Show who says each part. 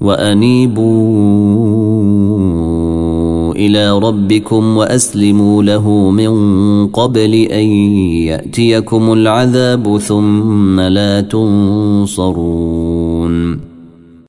Speaker 1: وأنيبوا إلى ربكم وأسلموا له من قبل أن يأتيكم العذاب ثم لا تنصرون.